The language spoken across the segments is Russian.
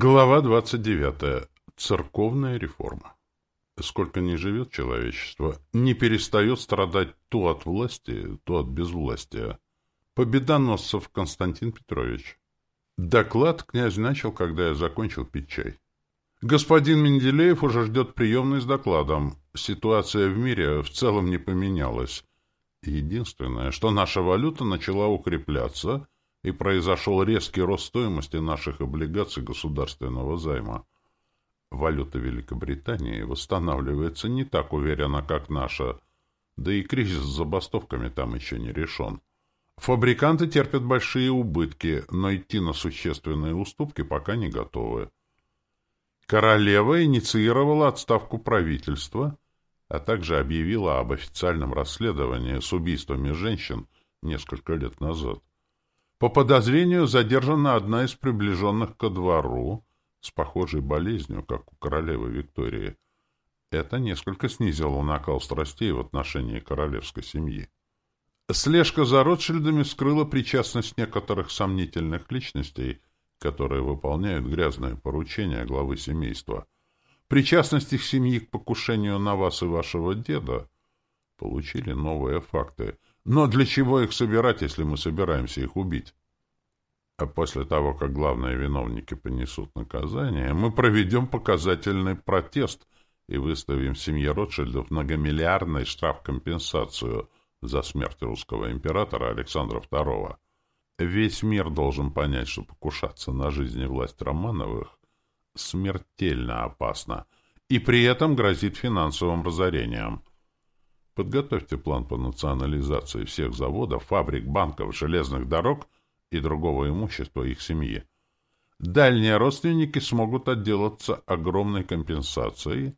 Глава 29. Церковная реформа. Сколько ни живет человечество, не перестает страдать то от власти, то от безвластия. Победоносцев Константин Петрович. Доклад князь начал, когда я закончил пить чай. Господин Менделеев уже ждет приемной с докладом. Ситуация в мире в целом не поменялась. Единственное, что наша валюта начала укрепляться — и произошел резкий рост стоимости наших облигаций государственного займа. Валюта Великобритании восстанавливается не так уверенно, как наша, да и кризис с забастовками там еще не решен. Фабриканты терпят большие убытки, но идти на существенные уступки пока не готовы. Королева инициировала отставку правительства, а также объявила об официальном расследовании с убийствами женщин несколько лет назад. По подозрению задержана одна из приближенных ко двору с похожей болезнью, как у королевы Виктории. Это несколько снизило накал страстей в отношении королевской семьи. Слежка за Ротшильдами вскрыла причастность некоторых сомнительных личностей, которые выполняют грязные поручения главы семейства. Причастность их семьи к покушению на вас и вашего деда получили новые факты — но для чего их собирать, если мы собираемся их убить? А после того, как главные виновники понесут наказание, мы проведем показательный протест и выставим семье Ротшильдов многомиллиардный штраф-компенсацию за смерть русского императора Александра II. Весь мир должен понять, что покушаться на жизнь и власть Романовых смертельно опасно и при этом грозит финансовым разорением. Подготовьте план по национализации всех заводов, фабрик, банков, железных дорог и другого имущества их семьи. Дальние родственники смогут отделаться огромной компенсацией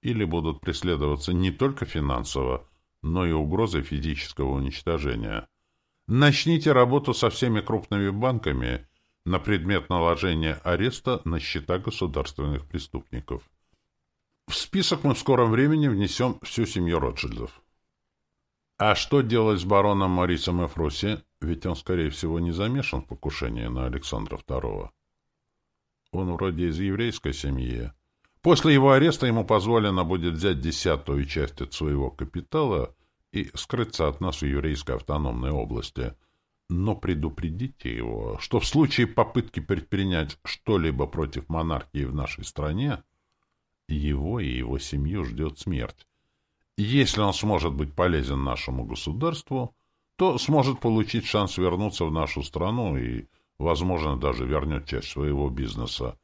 или будут преследоваться не только финансово, но и угрозой физического уничтожения. Начните работу со всеми крупными банками на предмет наложения ареста на счета государственных преступников. В список мы в скором времени внесем всю семью Ротшильдов. А что делать с бароном Морисом Эфроси? Ведь он, скорее всего, не замешан в покушении на Александра II. Он вроде из еврейской семьи. После его ареста ему позволено будет взять десятую часть от своего капитала и скрыться от нас в еврейской автономной области. Но предупредите его, что в случае попытки предпринять что-либо против монархии в нашей стране, его и его семью ждет смерть. Если он сможет быть полезен нашему государству, то сможет получить шанс вернуться в нашу страну и, возможно, даже вернет часть своего бизнеса.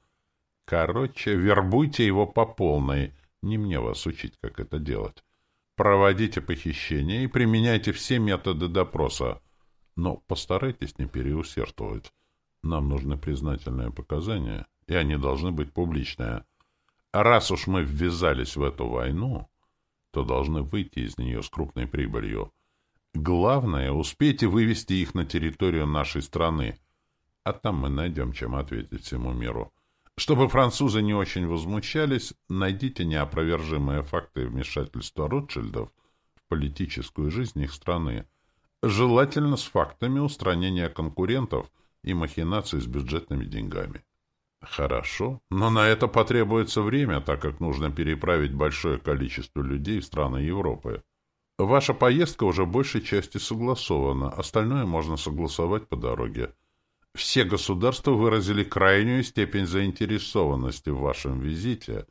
Короче, вербуйте его по полной. Не мне вас учить, как это делать. Проводите похищение и применяйте все методы допроса. Но постарайтесь не переусердствовать. Нам нужны признательные показания, и они должны быть публичные. Раз уж мы ввязались в эту войну, то должны выйти из нее с крупной прибылью. Главное, успейте вывести их на территорию нашей страны, а там мы найдем, чем ответить всему миру. Чтобы французы не очень возмущались, найдите неопровержимые факты вмешательства Ротшильдов в политическую жизнь их страны, желательно с фактами устранения конкурентов и махинаций с бюджетными деньгами. Хорошо, но на это потребуется время, так как нужно переправить большое количество людей в страны Европы. Ваша поездка уже большей части согласована, остальное можно согласовать по дороге. Все государства выразили крайнюю степень заинтересованности в вашем визите,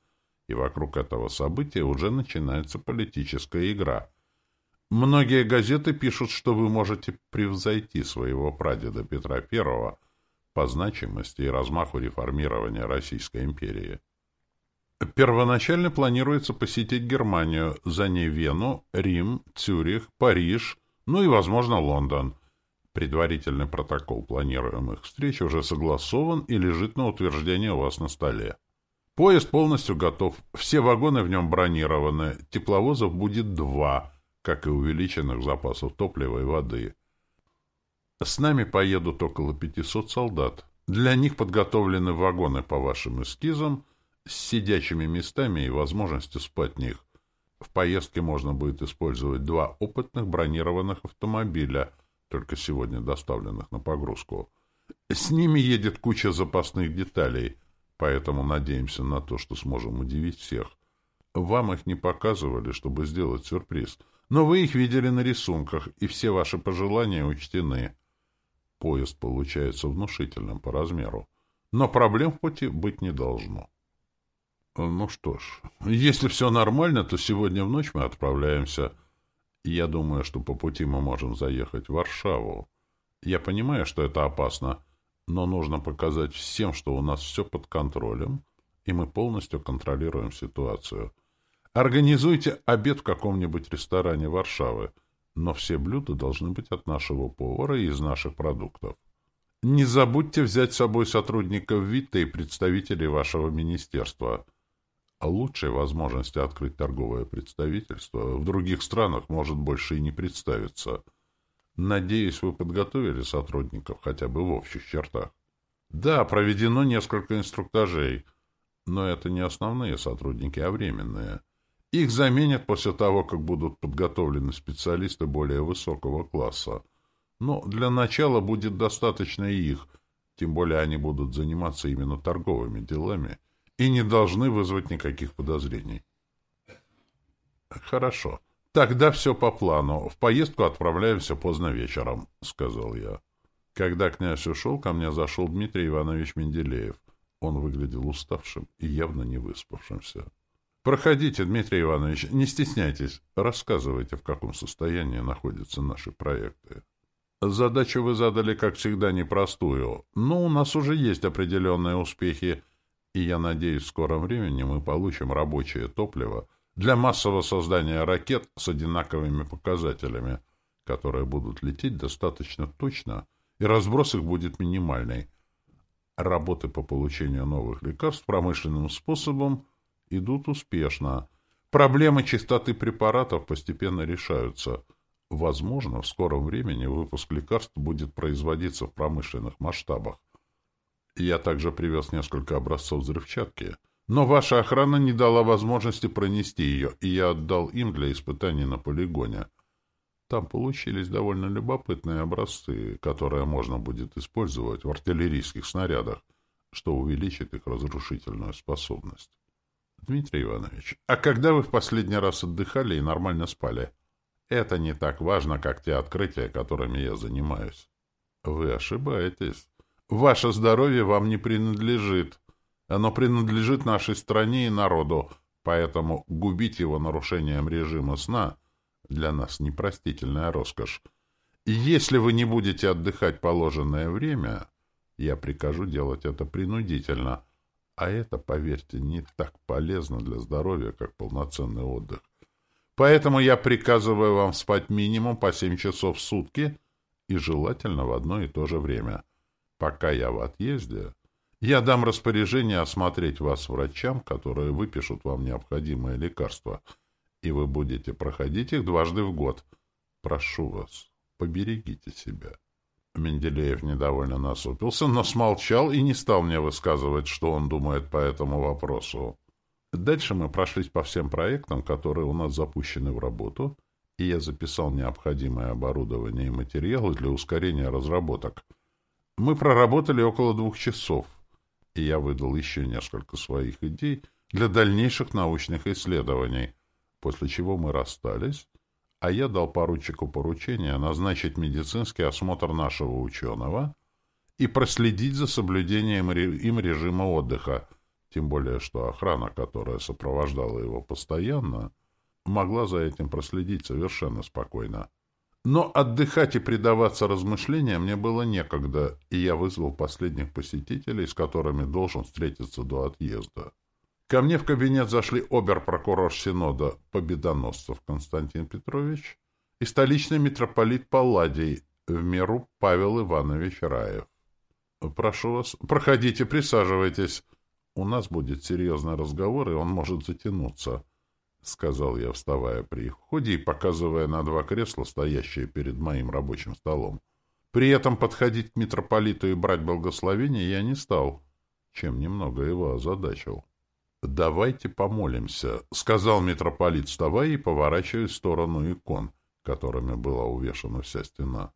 и вокруг этого события уже начинается политическая игра. Многие газеты пишут, что вы можете превзойти своего прадеда Петра Первого по значимости и размаху реформирования Российской империи. Первоначально планируется посетить Германию, за ней Вену, Рим, Цюрих, Париж, ну и, возможно, Лондон. Предварительный протокол планируемых встреч уже согласован и лежит на утверждение у вас на столе. Поезд полностью готов, все вагоны в нем бронированы, тепловозов будет два, как и увеличенных запасов топлива и воды – с нами поедут около 500 солдат. Для них подготовлены вагоны по вашим эскизам с сидячими местами и возможностью спать в них. В поездке можно будет использовать два опытных бронированных автомобиля, только сегодня доставленных на погрузку. С ними едет куча запасных деталей. поэтому надеемся на то, что сможем удивить всех. Вам их не показывали, чтобы сделать сюрприз, но вы их видели на рисунках, и все ваши пожелания учтены. Поезд получается внушительным по размеру, но проблем в пути быть не должно. Ну что ж, если все нормально, то сегодня в ночь мы отправляемся. Я думаю, что по пути мы можем заехать в Варшаву. Я понимаю, что это опасно, но нужно показать всем, что у нас все под контролем, и мы полностью контролируем ситуацию. Организуйте обед в каком-нибудь ресторане Варшавы, но все блюда должны быть от нашего повара и из наших продуктов. Не забудьте взять с собой сотрудников ВИТа и представителей вашего министерства. А лучшей возможности открыть торговое представительство в других странах может больше и не представиться – Надеюсь, вы подготовили сотрудников хотя бы в общих чертах. Да, проведено несколько инструктажей, но это не основные сотрудники, а временные. Их заменят после того, как будут подготовлены специалисты более высокого класса. Но для начала будет достаточно их, тем более они будут заниматься именно торговыми делами и не должны вызвать никаких подозрений. Хорошо. «Тогда все по плану. В поездку отправляемся поздно вечером», — сказал я. Когда князь ушел, ко мне зашел Дмитрий Иванович Менделеев. Он выглядел уставшим и явно не выспавшимся. «Проходите, Дмитрий Иванович, не стесняйтесь. Рассказывайте, в каком состоянии находятся наши проекты». «Задачу вы задали, как всегда, непростую, но у нас уже есть определенные успехи, и я надеюсь, в скором времени мы получим рабочее топливо, для массового создания ракет с одинаковыми показателями, которые будут лететь достаточно точно, и разброс их будет минимальный. Работы по получению новых лекарств промышленным способом идут успешно. Проблемы чистоты препаратов постепенно решаются. Возможно, в скором времени выпуск лекарств будет производиться в промышленных масштабах. Я также привез несколько образцов взрывчатки — но ваша охрана не дала возможности пронести ее, и я отдал им для испытаний на полигоне. Там получились довольно любопытные образцы, которые можно будет использовать в артиллерийских снарядах, что увеличит их разрушительную способность. Дмитрий Иванович, а когда вы в последний раз отдыхали и нормально спали? Это не так важно, как те открытия, которыми я занимаюсь. Вы ошибаетесь. Ваше здоровье вам не принадлежит. Оно принадлежит нашей стране и народу, поэтому губить его нарушением режима сна для нас непростительная роскошь. И если вы не будете отдыхать положенное время, я прикажу делать это принудительно. А это, поверьте, не так полезно для здоровья, как полноценный отдых. Поэтому я приказываю вам спать минимум по семь часов в сутки и желательно в одно и то же время. Пока я в отъезде, я дам распоряжение осмотреть вас врачам, которые выпишут вам необходимые лекарства, и вы будете проходить их дважды в год. Прошу вас, поберегите себя». Менделеев недовольно насупился, но смолчал и не стал мне высказывать, что он думает по этому вопросу. Дальше мы прошлись по всем проектам, которые у нас запущены в работу, и я записал необходимое оборудование и материалы для ускорения разработок. Мы проработали около двух часов, и я выдал еще несколько своих идей для дальнейших научных исследований, после чего мы расстались, а я дал поручику поручение назначить медицинский осмотр нашего ученого и проследить за соблюдением им режима отдыха, тем более что охрана, которая сопровождала его постоянно, могла за этим проследить совершенно спокойно. Но отдыхать и предаваться размышлениям мне было некогда, и я вызвал последних посетителей, с которыми должен встретиться до отъезда. Ко мне в кабинет зашли обер-прокурор Синода Победоносцев Константин Петрович и столичный митрополит Палладий, в меру Павел Иванович Раев. «Прошу вас, проходите, присаживайтесь. У нас будет серьезный разговор, и он может затянуться». — сказал я, вставая при их входе и показывая на два кресла, стоящие перед моим рабочим столом. При этом подходить к митрополиту и брать благословение я не стал, чем немного его озадачил. «Давайте помолимся», — сказал митрополит, вставая и поворачивая в сторону икон, которыми была увешана вся стена.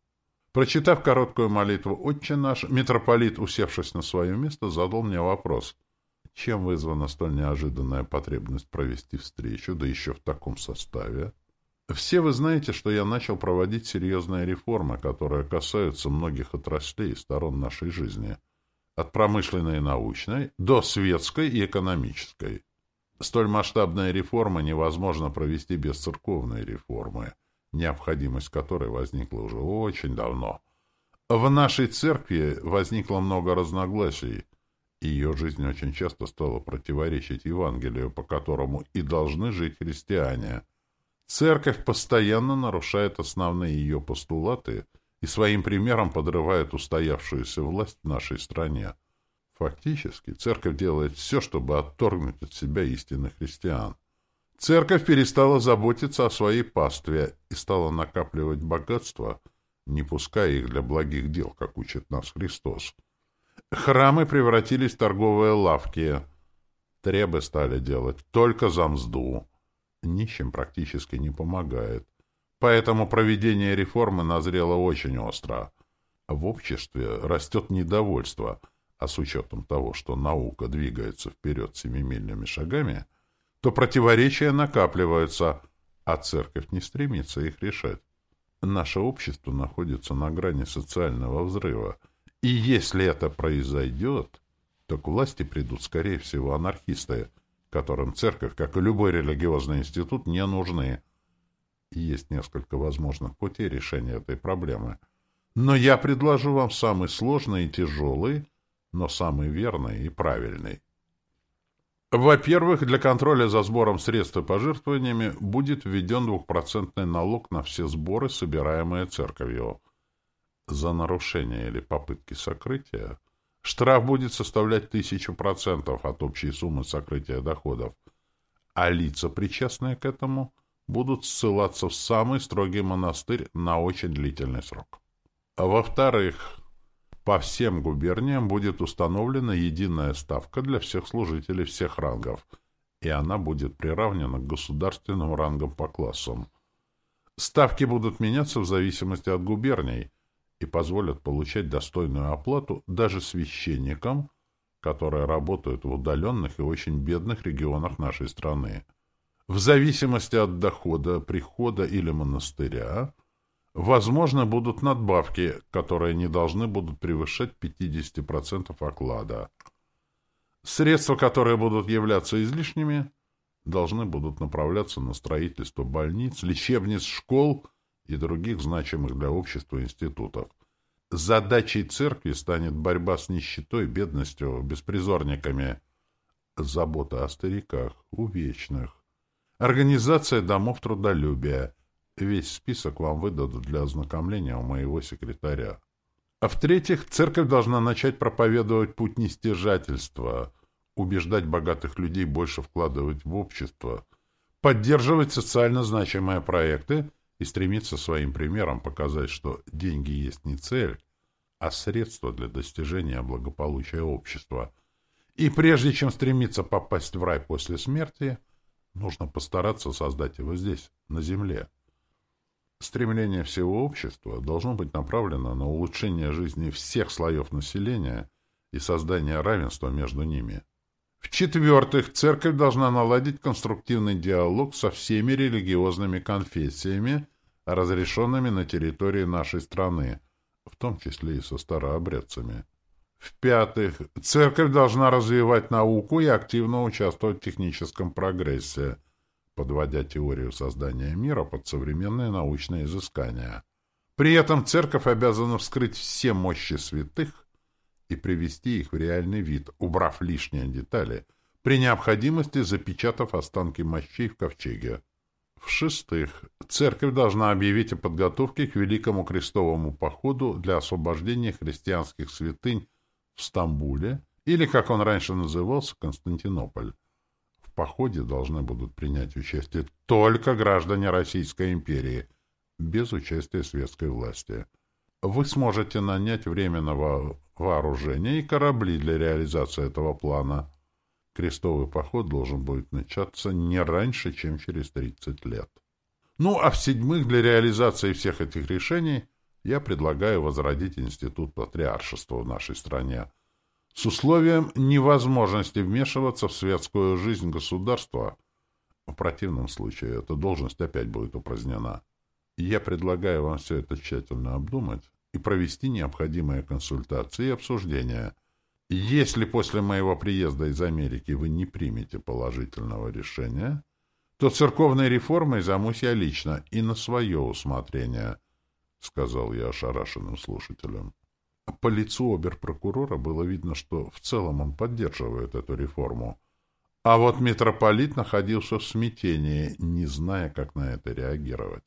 Прочитав короткую молитву «Отче наш», митрополит, усевшись на свое место, задал мне вопрос. Чем вызвана столь неожиданная потребность провести встречу, да еще в таком составе? Все вы знаете, что я начал проводить серьезные реформы, которые касаются многих отраслей и сторон нашей жизни. От промышленной и научной до светской и экономической. Столь масштабная реформа невозможно провести без церковной реформы, необходимость которой возникла уже очень давно. В нашей церкви возникло много разногласий, и ее жизнь очень часто стала противоречить Евангелию, по которому и должны жить христиане. Церковь постоянно нарушает основные ее постулаты и своим примером подрывает устоявшуюся власть в нашей стране. Фактически, церковь делает все, чтобы отторгнуть от себя истинных христиан. Церковь перестала заботиться о своей пастве и стала накапливать богатства, не пуская их для благих дел, как учит нас Христос. Храмы превратились в торговые лавки. Требы стали делать только за мзду. Нищим практически не помогает. Поэтому проведение реформы назрело очень остро. В обществе растет недовольство – а с учетом того, что наука двигается вперед семимильными шагами, то противоречия накапливаются, а церковь не стремится их решать. Наше общество находится на грани социального взрыва, и если это произойдет, то к власти придут, скорее всего, анархисты, которым церковь, как и любой религиозный институт, не нужны. Есть несколько возможных путей решения этой проблемы. Но я предложу вам самый сложный и тяжелый, но самый верный и правильный. Во-первых, для контроля за сбором средств и пожертвованиями будет введен двухпроцентный налог на все сборы, собираемые церковью. За нарушение или попытки сокрытия штраф будет составлять тысячу процентов от общей суммы сокрытия доходов, а лица, причастные к этому, будут ссылаться в самый строгий монастырь на очень длительный срок. Во-вторых, по всем губерниям будет установлена единая ставка для всех служителей всех рангов, и она будет приравнена к государственным рангам по классам. Ставки будут меняться в зависимости от губерний и позволят получать достойную оплату даже священникам, которые работают в удаленных и очень бедных регионах нашей страны. В зависимости от дохода, прихода или монастыря Возможно, будут надбавки, которые не должны будут превышать 50% оклада. Средства, которые будут являться излишними, должны будут направляться на строительство больниц, лечебниц, школ и других значимых для общества институтов. Задачей церкви станет борьба с нищетой, бедностью, беспризорниками, забота о стариках, увечных, организация домов трудолюбия – Весь список вам выдадут для ознакомления у моего секретаря. А в-третьих, церковь должна начать проповедовать путь нестяжательства, убеждать богатых людей больше вкладывать в общество, поддерживать социально значимые проекты и стремиться своим примером показать, что деньги есть не цель, а средство для достижения благополучия общества. И прежде чем стремиться попасть в рай после смерти, нужно постараться создать его здесь, на земле. Стремление всего общества должно быть направлено на улучшение жизни всех слоев населения и создание равенства между ними. В-четвертых, церковь должна наладить конструктивный диалог со всеми религиозными конфессиями, разрешенными на территории нашей страны, в том числе и со старообрядцами. В-пятых, церковь должна развивать науку и активно участвовать в техническом прогрессе – подводя теорию создания мира под современные научные изыскания. При этом церковь обязана вскрыть все мощи святых и привести их в реальный вид, убрав лишние детали, при необходимости запечатав останки мощей в ковчеге. В-шестых, церковь должна объявить о подготовке к Великому крестовому походу для освобождения христианских святынь в Стамбуле, или, как он раньше назывался, Константинополь. В походе должны будут принять участие только граждане Российской империи, без участия светской власти. Вы сможете нанять временного вооружения и корабли для реализации этого плана. Крестовый поход должен будет начаться не раньше, чем через 30 лет. Ну, а в-седьмых, для реализации всех этих решений я предлагаю возродить институт патриаршества в нашей стране. с условием невозможности вмешиваться в светскую жизнь государства. В противном случае эта должность опять будет упразднена. Я предлагаю вам все это тщательно обдумать и провести необходимые консультации и обсуждения. Если после моего приезда из Америки вы не примете положительного решения, то церковной реформой займусь я лично и на свое усмотрение, — сказал я ошарашенным слушателям. По лицу оберпрокурора было видно, что в целом он поддерживает эту реформу. А вот митрополит находился в смятении, не зная, как на это реагировать.